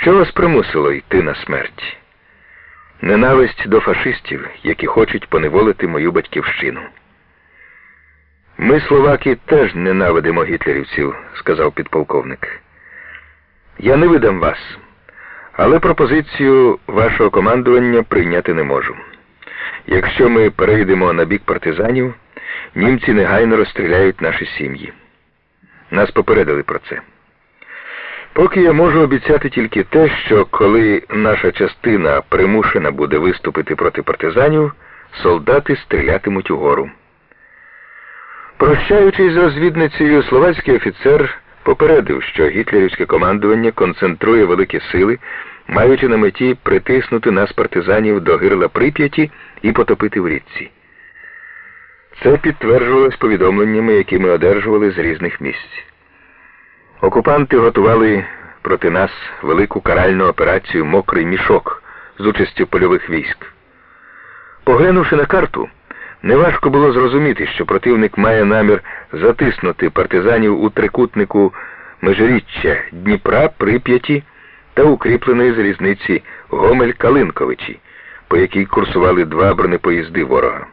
Що вас примусило йти на смерть? Ненависть до фашистів, які хочуть поневолити мою батьківщину. Ми, словаки, теж ненавидимо гітлерівців, сказав підполковник. Я не видам вас, але пропозицію вашого командування прийняти не можу. Якщо ми перейдемо на бік партизанів, німці негайно розстріляють наші сім'ї. Нас попередили про це. Поки я можу обіцяти тільки те, що коли наша частина примушена буде виступити проти партизанів, солдати стрілятимуть угору. Прощаючись з розвідницею, словацький офіцер попередив, що гітлерівське командування концентрує великі сили, маючи на меті притиснути нас партизанів до гирла Прип'яті і потопити в річці. Це підтверджувалось повідомленнями, які ми одержували з різних місць. Окупанти готували проти нас велику каральну операцію Мокрий мішок з участю польових військ. Поглянувши на карту, неважко було зрозуміти, що противник має намір затиснути партизанів у трикутнику межиріччя Дніпра, Прип'яті та укріпленої залізниці Гомель-Калинковичі, по якій курсували два бронепоїзди ворога.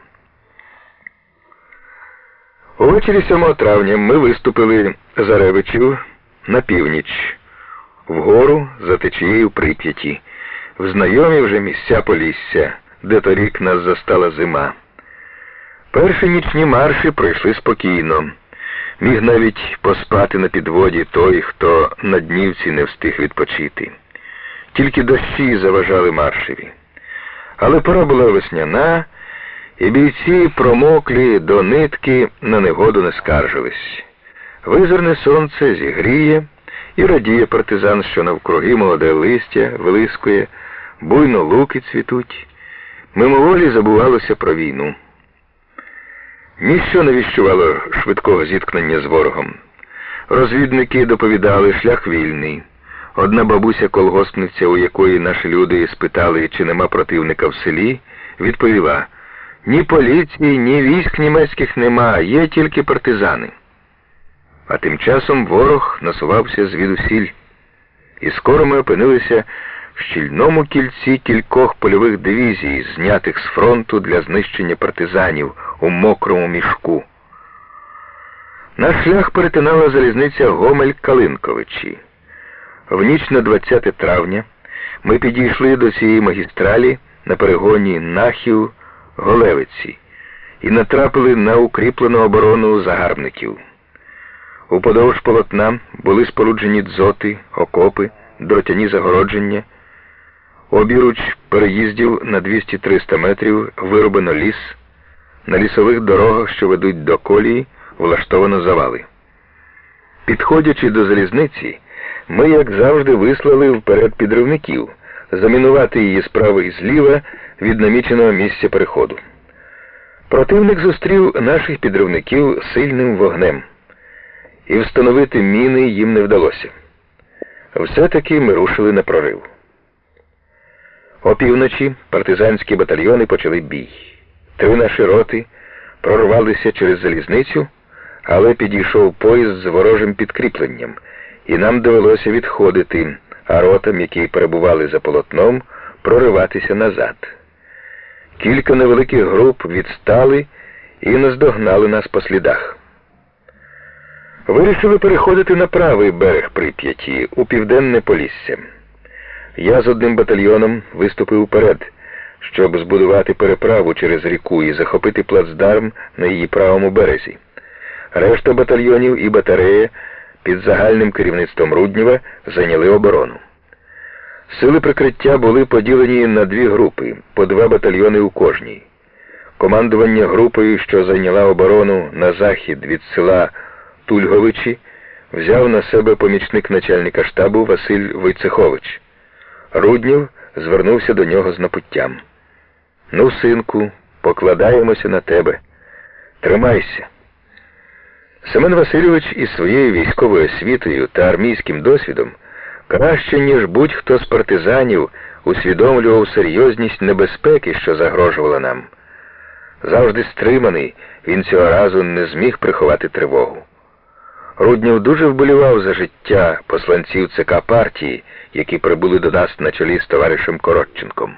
Увечері 7 травня ми виступили за Ревичів на північ, вгору за течією Прип'яті, в знайомі вже місця Полісся, де торік нас застала зима. Перші нічні марші пройшли спокійно. Міг навіть поспати на підводі той, хто на днівці не встиг відпочити. Тільки дощі заважали маршеві. Але пора була весняна, і бійці промоклі до нитки на негоду не скаржились. Визирне сонце зігріє і радіє партизан, що навкруги молоде листя вилискує, буйно луки цвітуть. Мимоволі забувалося про війну. Ніщо не віщувало швидкого зіткнення з ворогом. Розвідники доповідали, шлях вільний. Одна бабуся колгоспниця, у якої наші люди спитали, чи нема противника в селі, відповіла: ні поліції, ні військ німецьких нема, є тільки партизани. А тим часом ворог насувався звідусіль, і скоро ми опинилися в щільному кільці кількох польових дивізій, знятих з фронту для знищення партизанів у мокрому мішку. Наш шлях перетинала залізниця Гомель-Калинковичі. В ніч на 20 травня ми підійшли до цієї магістралі на перегоні Нахів Голевиці і натрапили на укріплену оборону загарбників. Уподовж полотна були споруджені дзоти, окопи, дротяні загородження. Обіруч переїздів на 200-300 метрів вироблено ліс. На лісових дорогах, що ведуть до колії, влаштовано завали. Підходячи до залізниці, ми, як завжди, вислали вперед підривників, замінувати її справа і зліва від наміченого місця переходу. Противник зустрів наших підривників сильним вогнем, і встановити міни їм не вдалося. Все-таки ми рушили на прорив. Опівночі партизанські батальйони почали бій. Три наші роти прорвалися через залізницю, але підійшов поїзд з ворожим підкріпленням, і нам довелося відходити, а ротам, які перебували за полотном, прориватися назад. Кілька невеликих груп відстали і наздогнали нас по слідах. Вирішили переходити на правий берег Прип'яті у південне Полісся. Я з одним батальйоном виступив вперед, щоб збудувати переправу через ріку і захопити плацдарм на її правому березі. Решта батальйонів і батарея під загальним керівництвом Руднєва зайняли оборону. Сили прикриття були поділені на дві групи, по два батальйони у кожній. Командування групою, що зайняла оборону на захід від села Тульговичі, взяв на себе помічник начальника штабу Василь Войцехович. Руднів звернувся до нього з напуттям. Ну, синку, покладаємося на тебе. Тримайся. Семен Васильович із своєю військовою освітою та армійським досвідом краще, ніж будь-хто з партизанів, усвідомлював серйозність небезпеки, що загрожувала нам. Завжди стриманий, він цього разу не зміг приховати тривогу. Руднів дуже вболівав за життя посланців ЦК партії, які прибули до нас на чолі з товаришем Коротченком.